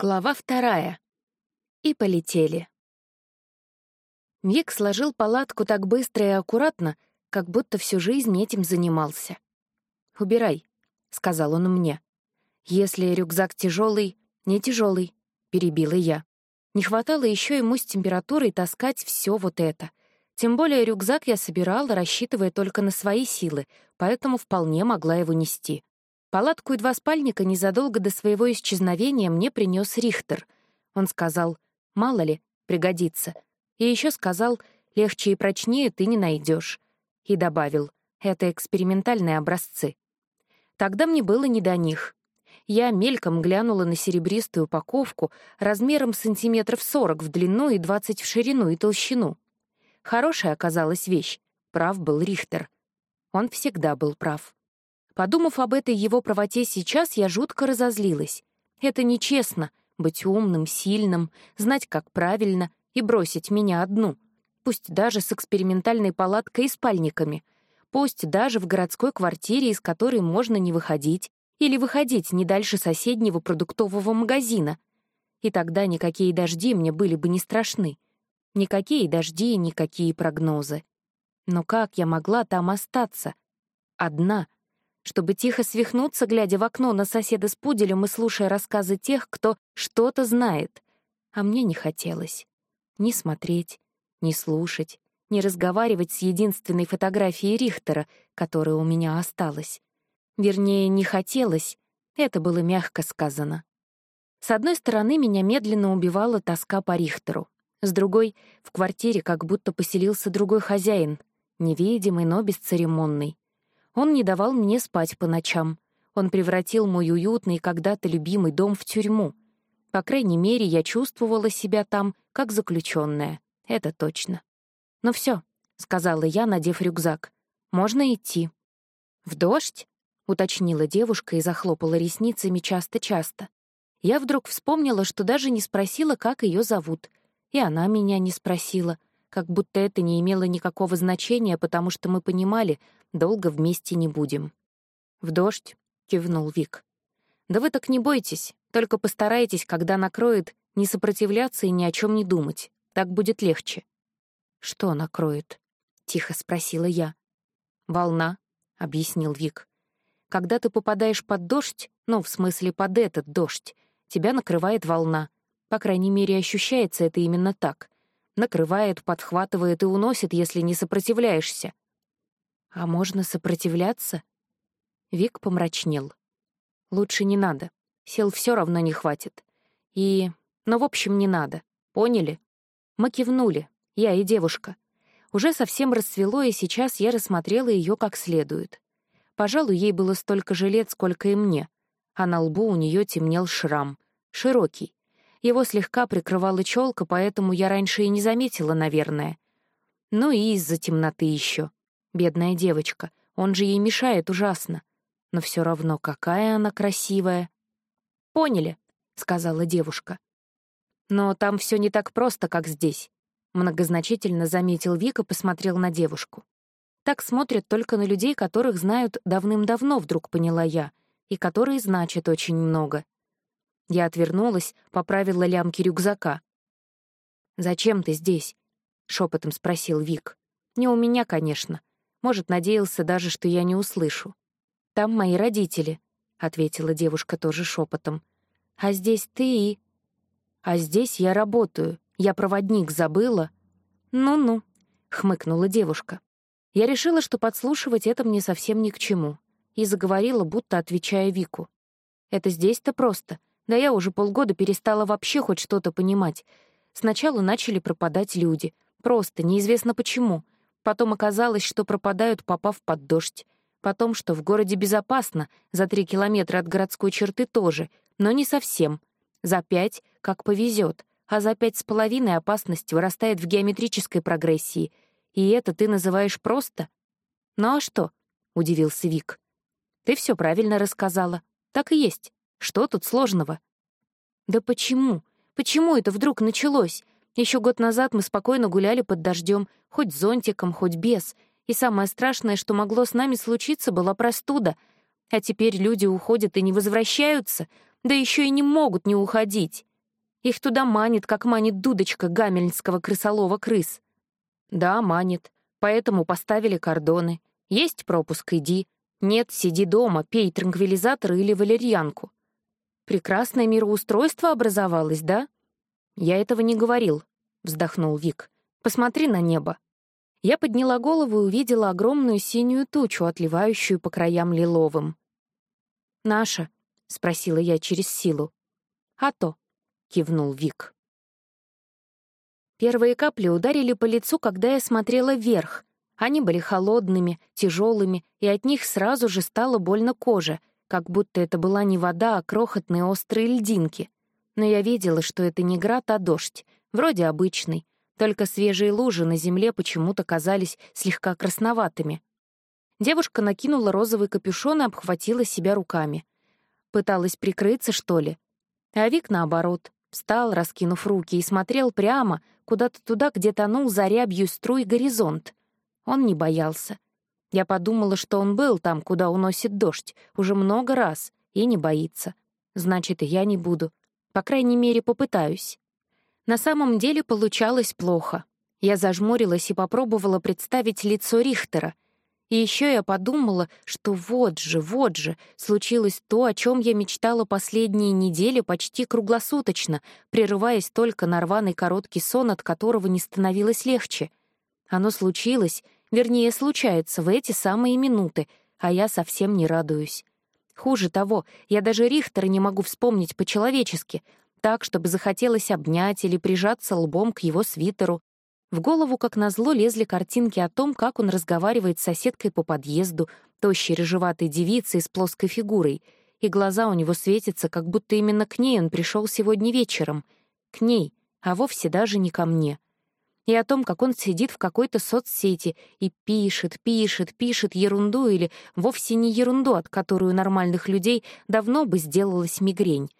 Глава вторая. И полетели. Вик сложил палатку так быстро и аккуратно, как будто всю жизнь этим занимался. «Убирай», — сказал он мне. «Если рюкзак тяжелый, не тяжелый, перебила я. Не хватало еще ему с температурой таскать все вот это. Тем более рюкзак я собирала, рассчитывая только на свои силы, поэтому вполне могла его нести. Палатку и два спальника незадолго до своего исчезновения мне принес Рихтер. Он сказал, мало ли, пригодится. И еще сказал, легче и прочнее ты не найдешь. И добавил, это экспериментальные образцы. Тогда мне было не до них. Я мельком глянула на серебристую упаковку размером сантиметров 40 в длину и 20 в ширину и толщину. Хорошая оказалась вещь. Прав был Рихтер. Он всегда был прав. Подумав об этой его правоте сейчас, я жутко разозлилась. Это нечестно — быть умным, сильным, знать, как правильно, и бросить меня одну. Пусть даже с экспериментальной палаткой и спальниками. Пусть даже в городской квартире, из которой можно не выходить, или выходить не дальше соседнего продуктового магазина. И тогда никакие дожди мне были бы не страшны. Никакие дожди и никакие прогнозы. Но как я могла там остаться? Одна — чтобы тихо свихнуться, глядя в окно на соседа с пуделем и слушая рассказы тех, кто что-то знает. А мне не хотелось ни смотреть, ни слушать, ни разговаривать с единственной фотографией Рихтера, которая у меня осталась. Вернее, не хотелось, это было мягко сказано. С одной стороны, меня медленно убивала тоска по Рихтеру. С другой, в квартире как будто поселился другой хозяин, невидимый, но бесцеремонный. Он не давал мне спать по ночам. Он превратил мой уютный когда-то любимый дом в тюрьму. По крайней мере, я чувствовала себя там, как заключенная. Это точно. «Ну все, сказала я, надев рюкзак. «Можно идти». «В дождь?» — уточнила девушка и захлопала ресницами часто-часто. Я вдруг вспомнила, что даже не спросила, как ее зовут. И она меня не спросила — как будто это не имело никакого значения, потому что мы понимали, долго вместе не будем. «В дождь», — кивнул Вик. «Да вы так не бойтесь, только постарайтесь, когда накроет, не сопротивляться и ни о чем не думать. Так будет легче». «Что накроет?» — тихо спросила я. «Волна», — объяснил Вик. «Когда ты попадаешь под дождь, ну, в смысле, под этот дождь, тебя накрывает волна. По крайней мере, ощущается это именно так накрывает, подхватывает и уносит, если не сопротивляешься. А можно сопротивляться? Вик помрачнел. Лучше не надо. Сил все равно не хватит. И... Ну, в общем, не надо. Поняли? Мы кивнули, я и девушка. Уже совсем расцвело, и сейчас я рассмотрела ее как следует. Пожалуй, ей было столько же лет, сколько и мне, а на лбу у нее темнел шрам, широкий, его слегка прикрывала челка, поэтому я раньше и не заметила, наверное. Ну и из-за темноты еще. Бедная девочка, он же ей мешает ужасно. Но все равно какая она красивая. «Поняли», — сказала девушка. «Но там все не так просто, как здесь», — многозначительно заметил Вика, посмотрел на девушку. «Так смотрят только на людей, которых знают давным-давно», — вдруг поняла я, и которые значат очень много. Я отвернулась, поправила лямки рюкзака. «Зачем ты здесь?» — шепотом спросил Вик. «Не у меня, конечно. Может, надеялся даже, что я не услышу. Там мои родители», — ответила девушка тоже шепотом. «А здесь ты и...» «А здесь я работаю. Я проводник забыла». «Ну-ну», — хмыкнула девушка. Я решила, что подслушивать это мне совсем ни к чему, и заговорила, будто отвечая Вику. «Это здесь-то просто. Да я уже полгода перестала вообще хоть что-то понимать. Сначала начали пропадать люди. Просто, неизвестно почему. Потом оказалось, что пропадают, попав под дождь. Потом, что в городе безопасно, за три километра от городской черты тоже, но не совсем. За пять, как повезет, а за пять с половиной опасность вырастает в геометрической прогрессии. И это ты называешь просто? Ну а что? — удивился Вик. Ты все правильно рассказала. Так и есть. Что тут сложного? Да почему? Почему это вдруг началось? Еще год назад мы спокойно гуляли под дождем, хоть зонтиком, хоть без. И самое страшное, что могло с нами случиться, была простуда. А теперь люди уходят и не возвращаются, да еще и не могут не уходить. Их туда манит, как манит дудочка гамельнского крысолова крыс. Да, манит. Поэтому поставили кордоны. Есть пропуск — иди. Нет, сиди дома, пей транквилизатор или валерьянку. Прекрасное мироустройство образовалось, да? Я этого не говорил, — вздохнул Вик. Посмотри на небо. Я подняла голову и увидела огромную синюю тучу, отливающую по краям лиловым. «Наша?» — спросила я через силу. «А то», — кивнул Вик. Первые капли ударили по лицу, когда я смотрела вверх. Они были холодными, тяжелыми, и от них сразу же стало больно коже, как будто это была не вода, а крохотные острые льдинки. Но я видела, что это не град, а дождь, вроде обычный, только свежие лужи на земле почему-то казались слегка красноватыми. Девушка накинула розовый капюшон и обхватила себя руками. Пыталась прикрыться, что ли? А Вик, наоборот, встал, раскинув руки, и смотрел прямо, куда-то туда, где тонул за рябью струй горизонт. Он не боялся. Я подумала, что он был там, куда уносит дождь, уже много раз, и не боится. Значит, и я не буду. По крайней мере, попытаюсь. На самом деле получалось плохо. Я зажмурилась и попробовала представить лицо Рихтера. И еще я подумала, что вот же, вот же, случилось то, о чем я мечтала последние недели почти круглосуточно, прерываясь только на рваный короткий сон, от которого не становилось легче. Оно случилось, вернее, случается в эти самые минуты, а я совсем не радуюсь. Хуже того, я даже Рихтера не могу вспомнить по-человечески, так, чтобы захотелось обнять или прижаться лбом к его свитеру. В голову, как назло, лезли картинки о том, как он разговаривает с соседкой по подъезду, тощей рыжеватой девицей с плоской фигурой, и глаза у него светятся, как будто именно к ней он пришел сегодня вечером. К ней, а вовсе даже не ко мне. И о том, как он сидит в какой-то соцсети и пишет, пишет, пишет ерунду или вовсе не ерунду, от которой у нормальных людей давно бы сделалась мигрень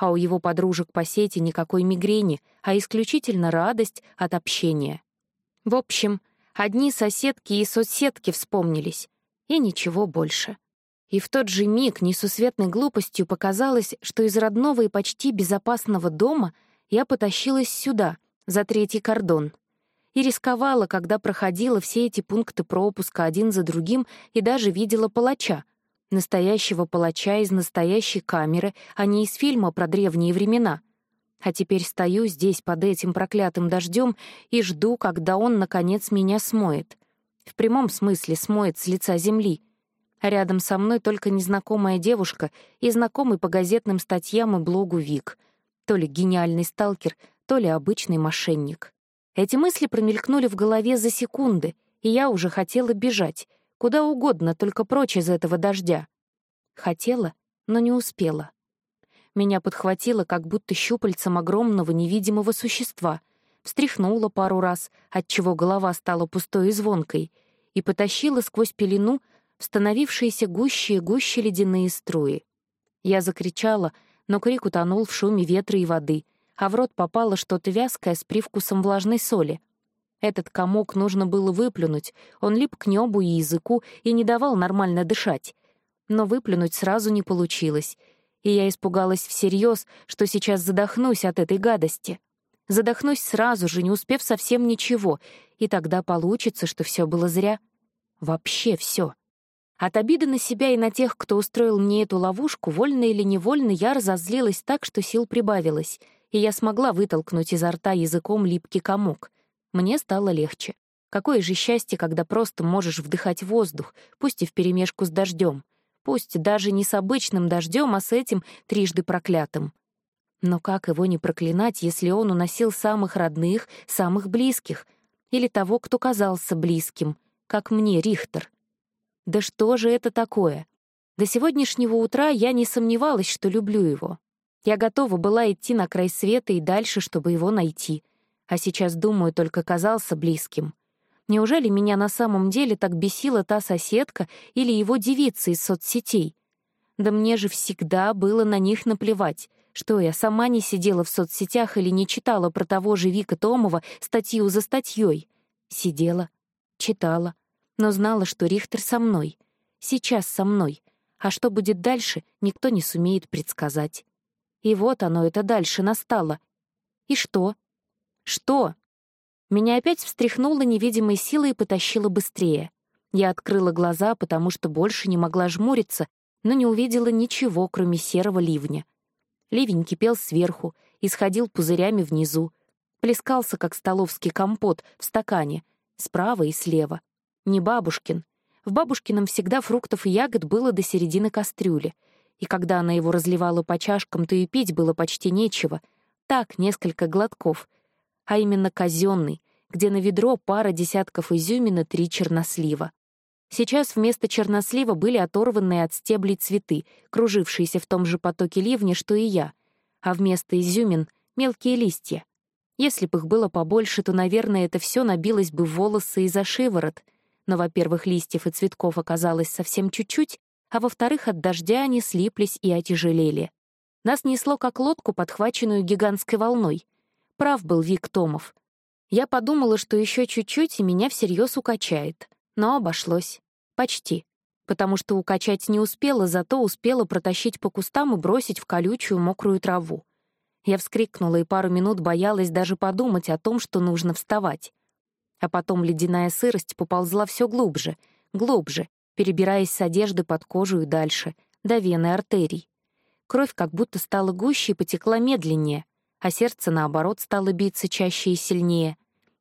а у его подружек по сети никакой мигрени, а исключительно радость от общения. В общем, одни соседки и соседки вспомнились, и ничего больше. И в тот же миг несусветной глупостью показалось, что из родного и почти безопасного дома я потащилась сюда, за третий кордон. И рисковала, когда проходила все эти пункты пропуска один за другим и даже видела палача, Настоящего палача из настоящей камеры, а не из фильма про древние времена. А теперь стою здесь под этим проклятым дождем и жду, когда он, наконец, меня смоет. В прямом смысле смоет с лица земли. А рядом со мной только незнакомая девушка и знакомый по газетным статьям и блогу Вик. То ли гениальный сталкер, то ли обычный мошенник. Эти мысли промелькнули в голове за секунды, и я уже хотела бежать — Куда угодно, только прочь из этого дождя. Хотела, но не успела. Меня подхватило, как будто щупальцем огромного невидимого существа, встряхнуло пару раз, отчего голова стала пустой и звонкой, и потащила сквозь пелену становившиеся гуще и гуще ледяные струи. Я закричала, но крик утонул в шуме ветра и воды, а в рот попало что-то вязкое с привкусом влажной соли. Этот комок нужно было выплюнуть, он лип к небу и языку и не давал нормально дышать. Но выплюнуть сразу не получилось, и я испугалась всерьез, что сейчас задохнусь от этой гадости. Задохнусь сразу же, не успев совсем ничего, и тогда получится, что все было зря. Вообще все. От обиды на себя и на тех, кто устроил мне эту ловушку, вольно или невольно, я разозлилась так, что сил прибавилось, и я смогла вытолкнуть изо рта языком липкий комок — мне стало легче. Какое же счастье, когда просто можешь вдыхать воздух, пусть и вперемешку с дождем, пусть даже не с обычным дождем, а с этим трижды проклятым. Но как его не проклинать, если он уносил самых родных, самых близких, или того, кто казался близким, как мне, Рихтер? Да что же это такое? До сегодняшнего утра я не сомневалась, что люблю его. Я готова была идти на край света и дальше, чтобы его найти — а сейчас, думаю, только казался близким. Неужели меня на самом деле так бесила та соседка или его девица из соцсетей? Да мне же всегда было на них наплевать. Что я сама не сидела в соцсетях или не читала про того же Вика Томова статью за статьей? Сидела, читала, но знала, что Рихтер со мной. Сейчас со мной. А что будет дальше, никто не сумеет предсказать. И вот оно это дальше настало. И что? Что? Меня опять встряхнуло невидимой силой и потащило быстрее. Я открыла глаза, потому что больше не могла жмуриться, но не увидела ничего, кроме серого ливня. Ливень кипел сверху, исходил пузырями внизу, плескался, как столовский компот, в стакане, справа и слева. Не бабушкин. В бабушкином всегда фруктов и ягод было до середины кастрюли, и когда она его разливала по чашкам, то и пить было почти нечего. Так, несколько глотков. А именно казенный, где на ведро пара десятков изюмин и три чернослива. Сейчас вместо чернослива были оторванные от стеблей цветы, кружившиеся в том же потоке ливня, что и я, а вместо изюмин — мелкие листья. Если бы их было побольше, то, наверное, это все набилось бы в волосы и за шиворот. Но, во-первых, листьев и цветков оказалось совсем чуть-чуть, а во-вторых, от дождя они слиплись и отяжелели. Нас несло как лодку, подхваченную гигантской волной. Прав был Вик Томов. Я подумала, что еще чуть-чуть, и меня всерьез укачает. Но обошлось. Почти. Потому что укачать не успела, зато успела протащить по кустам и бросить в колючую мокрую траву. Я вскрикнула и пару минут боялась даже подумать о том, что нужно вставать. А потом ледяная сырость поползла все глубже, глубже, перебираясь с одежды под кожу и дальше, до вены артерий. Кровь как будто стала гуще и потекла медленнее, а сердце, наоборот, стало биться чаще и сильнее.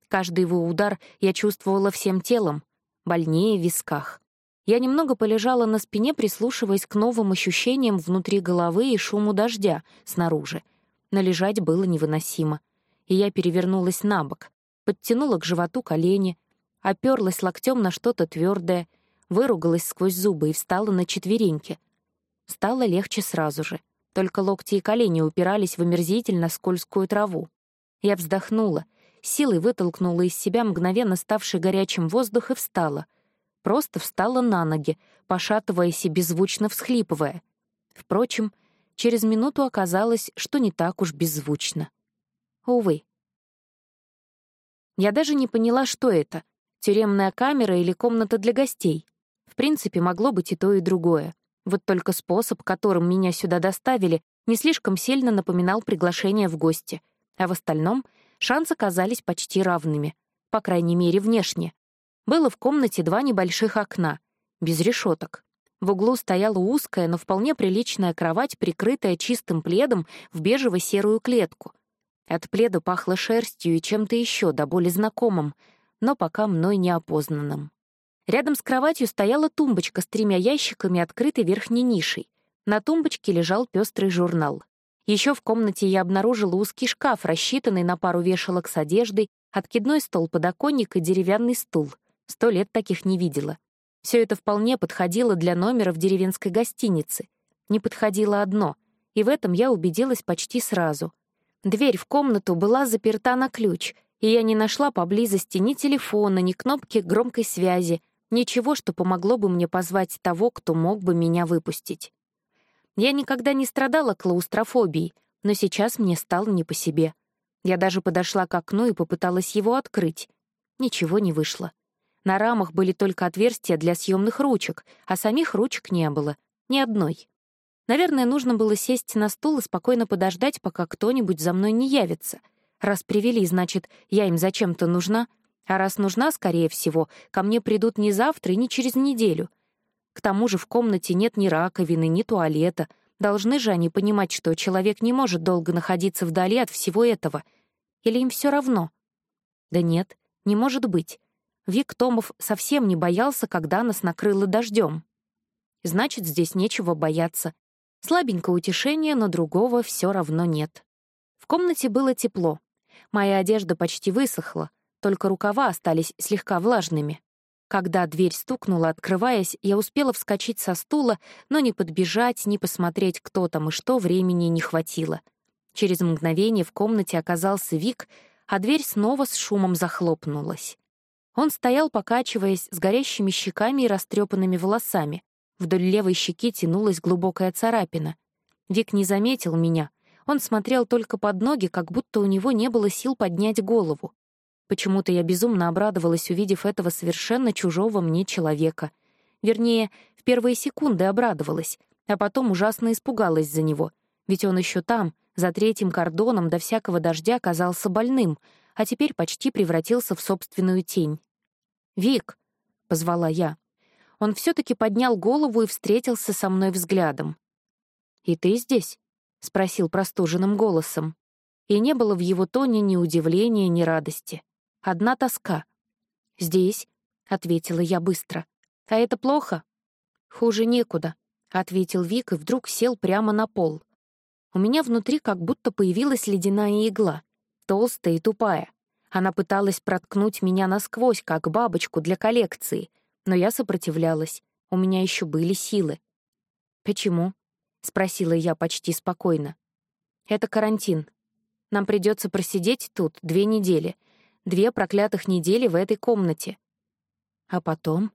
Каждый его удар я чувствовала всем телом, больнее в висках. Я немного полежала на спине, прислушиваясь к новым ощущениям внутри головы и шуму дождя снаружи. Но лежать было невыносимо. И я перевернулась на бок, подтянула к животу колени, оперлась локтем на что-то твердое, выругалась сквозь зубы и встала на четвереньки. Стало легче сразу же. Только локти и колени упирались в омерзительно скользкую траву. Я вздохнула — силой вытолкнула из себя мгновенно ставший горячим воздух и встала. Просто встала на ноги, пошатываясь и беззвучно всхлипывая. Впрочем, через минуту оказалось, что не так уж беззвучно. Увы. Я даже не поняла, что это — тюремная камера или комната для гостей. Принципе, могло быть и то, и другое. Вот только способ, которым меня сюда доставили, не слишком сильно напоминал приглашение в гости, а в остальном — шансы казались почти равными, по крайней мере, внешне. Было в комнате два небольших окна, без решеток. В углу стояла узкая, но вполне приличная кровать, прикрытая чистым пледом в бежево-серую клетку. От пледа пахло шерстью и чем-то еще, до боли знакомым, но пока мной неопознанным. Рядом с кроватью стояла тумбочка с тремя ящиками, открытой верхней нишей. На тумбочке лежал пестрый журнал. Еще в комнате я обнаружила узкий шкаф, рассчитанный на пару вешалок с одеждой, откидной стол-подоконник и деревянный стул. Сто лет таких не видела. Все это вполне подходило для номера в деревенской гостинице. Не подходило одно, и в этом я убедилась почти сразу. Дверь в комнату была заперта на ключ, и я не нашла поблизости ни телефона, ни кнопки громкой связи, ничего, что помогло бы мне позвать того, кто мог бы меня выпустить. Я никогда не страдала клаустрофобией, но сейчас мне стало не по себе. Я даже подошла к окну и попыталась его открыть. Ничего не вышло. На рамах были только отверстия для съемных ручек, а самих ручек не было. Ни одной. Наверное, нужно было сесть на стул и спокойно подождать, пока кто-нибудь за мной не явится. Раз привели, значит, я им зачем-то нужна. А раз нужна, скорее всего, ко мне придут не завтра и не через неделю. К тому же в комнате нет ни раковины, ни туалета. Должны же они понимать, что человек не может долго находиться вдали от всего этого. Или им все равно? Да нет, не может быть. Вик Томов совсем не боялся, когда нас накрыло дождем. Значит, здесь нечего бояться. Слабенькое утешение, но другого все равно нет. В комнате было тепло. Моя одежда почти высохла, только рукава остались слегка влажными. Когда дверь стукнула, открываясь, я успела вскочить со стула, но ни подбежать, ни посмотреть, кто там и что, времени не хватило. Через мгновение в комнате оказался Вик, а дверь снова с шумом захлопнулась. Он стоял, покачиваясь, с горящими щеками и растрепанными волосами. Вдоль левой щеки тянулась глубокая царапина. Вик не заметил меня. Он смотрел только под ноги, как будто у него не было сил поднять голову. Почему-то я безумно обрадовалась, увидев этого совершенно чужого мне человека. Вернее, в первые секунды обрадовалась, а потом ужасно испугалась за него, ведь он еще там, За третьим кордоном до всякого дождя казался больным, а теперь почти превратился в собственную тень. «Вик!» — позвала я. Он все таки поднял голову и встретился со мной взглядом. «И ты здесь?» — спросил простуженным голосом. И не было в его тоне ни удивления, ни радости. Одна тоска. «Здесь», — ответила я быстро. «А это плохо?» «Хуже некуда», — ответил Вик и вдруг сел прямо на пол. У меня внутри как будто появилась ледяная игла, толстая и тупая. Она пыталась проткнуть меня насквозь, как бабочку для коллекции, но я сопротивлялась. У меня еще были силы. «Почему?» — спросила я почти спокойно. «Это карантин. Нам придется просидеть тут две недели. Две проклятых недели в этой комнате. А потом?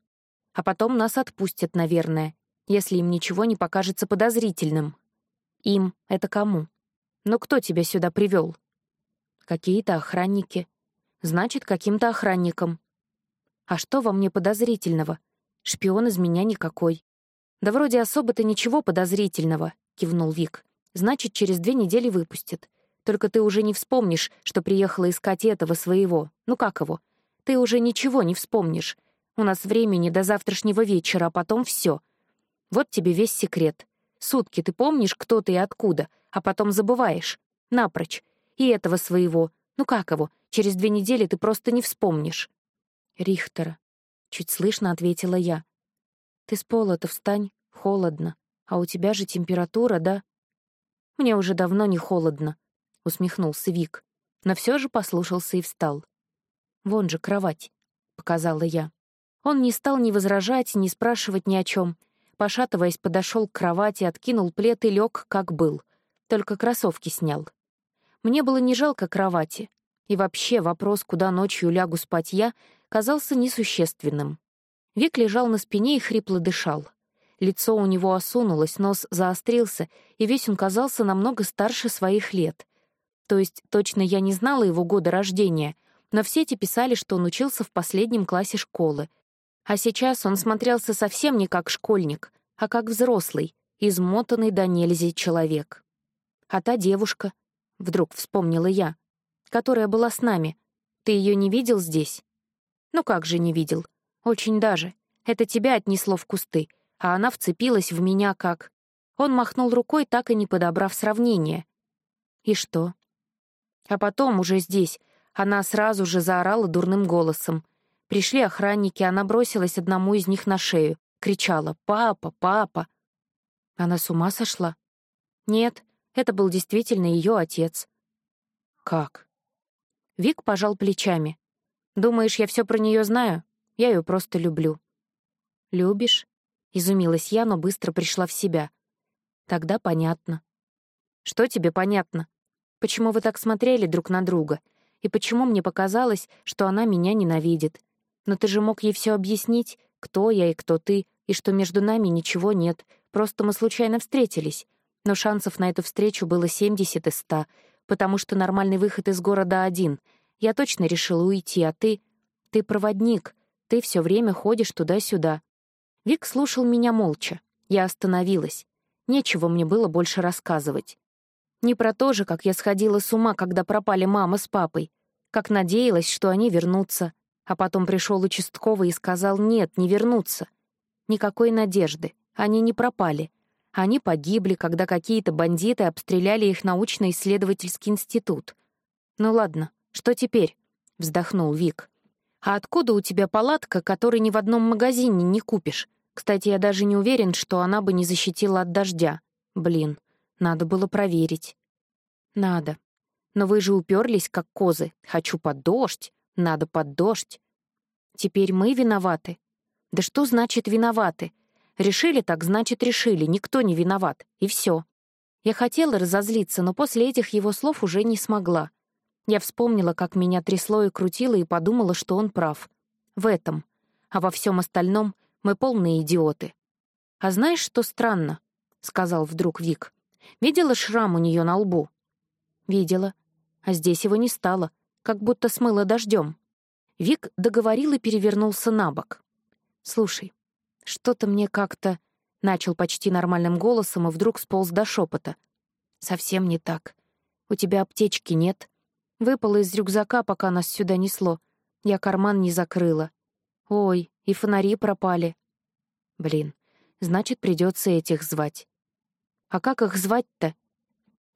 А потом нас отпустят, наверное, если им ничего не покажется подозрительным. Им — это кому? Ну кто тебя сюда привел? Какие-то охранники. Значит, каким-то охранником. А что во мне подозрительного? Шпион из меня никакой. «Да вроде особо-то ничего подозрительного», — кивнул Вик. «Значит, через две недели выпустят. Только ты уже не вспомнишь, что приехала искать этого своего. Ну как его? Ты уже ничего не вспомнишь. У нас времени до завтрашнего вечера, а потом все. Вот тебе весь секрет. Сутки ты помнишь, кто ты и откуда, а потом забываешь. Напрочь. И этого своего. Ну как его? Через две недели ты просто не вспомнишь. Рихтера. Чуть слышно ответила я. Ты с пола-то встань, холодно. А у тебя же температура, да? Мне уже давно не холодно, усмехнулся Вик, но все же послушался и встал. Вон же кровать, показала я. Он не стал ни возражать, ни спрашивать ни о чем. Пошатываясь, подошел к кровати, откинул плед и лег, как был. Только кроссовки снял. Мне было не жалко кровати. И вообще вопрос, куда ночью лягу спать я, казался несущественным. Вик лежал на спине и хрипло дышал. Лицо у него осунулось, нос заострился, и весь он казался намного старше своих лет. То есть точно я не знала его года рождения, но все эти писали, что он учился в последнем классе школы. А сейчас он смотрелся совсем не как школьник, а как взрослый, измотанный до нельзя человек. А та девушка, вдруг вспомнила я, которая была с нами, ты ее не видел здесь? Ну как же не видел? Очень даже. Это тебя отнесло в кусты, а она вцепилась в меня как... Он махнул рукой, так и не подобрав сравнение. И что? А потом, уже здесь, она сразу же заорала дурным голосом. Пришли охранники, она бросилась одному из них на шею, кричала «Папа! Папа!». Она с ума сошла? Нет, это был действительно ее отец. Как? Вик пожал плечами. «Думаешь, я все про нее знаю? Я ее просто люблю». «Любишь?» — изумилась я, но быстро пришла в себя. «Тогда понятно». «Что тебе понятно? Почему вы так смотрели друг на друга? И почему мне показалось, что она меня ненавидит? Но ты же мог ей все объяснить, кто я и кто ты, и что между нами ничего нет, просто мы случайно встретились. Но шансов на эту встречу было 70 из 100, потому что нормальный выход из города один. Я точно решила уйти, а ты... Ты проводник, ты все время ходишь туда-сюда. Вик слушал меня молча. Я остановилась. Нечего мне было больше рассказывать. Не про то же, как я сходила с ума, когда пропали мама с папой, как надеялась, что они вернутся, а потом пришел участковый и сказал «нет, не вернутся». Никакой надежды, они не пропали. Они погибли, когда какие-то бандиты обстреляли их научно-исследовательский институт. «Ну ладно, что теперь?» — вздохнул Вик. «А откуда у тебя палатка, которой ни в одном магазине не купишь? Кстати, я даже не уверен, что она бы не защитила от дождя. Блин, надо было проверить». «Надо. Но вы же уперлись, как козы. Хочу под дождь. Надо под дождь. Теперь мы виноваты. Да что значит виноваты? Решили так, значит, решили. Никто не виноват. И все. Я хотела разозлиться, но после этих его слов уже не смогла. Я вспомнила, как меня трясло и крутило, и подумала, что он прав. В этом. А во всем остальном мы полные идиоты. «А знаешь, что странно?» — сказал вдруг Вик. «Видела шрам у нее на лбу?» «Видела. А здесь его не стало, как будто смыло дождем. Вик договорил и перевернулся на бок. «Слушай, что-то мне как-то...» — начал почти нормальным голосом и вдруг сполз до шепота. «Совсем не так. У тебя аптечки нет. Выпало из рюкзака, пока нас сюда несло. Я карман не закрыла. Ой, и фонари пропали. Блин, значит, придется этих звать. А как их звать-то?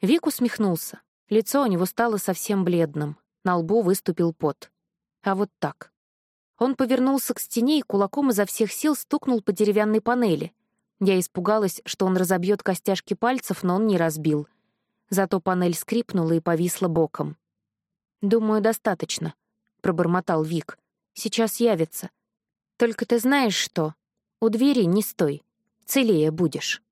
Вик усмехнулся. Лицо у него стало совсем бледным. На лбу выступил пот. А вот так. Он повернулся к стене и кулаком изо всех сил стукнул по деревянной панели. Я испугалась, что он разобьет костяшки пальцев, но он не разбил. Зато панель скрипнула и повисла боком. «Думаю, достаточно», — пробормотал Вик. «Сейчас явится. Только ты знаешь что? У двери не стой. Целее будешь».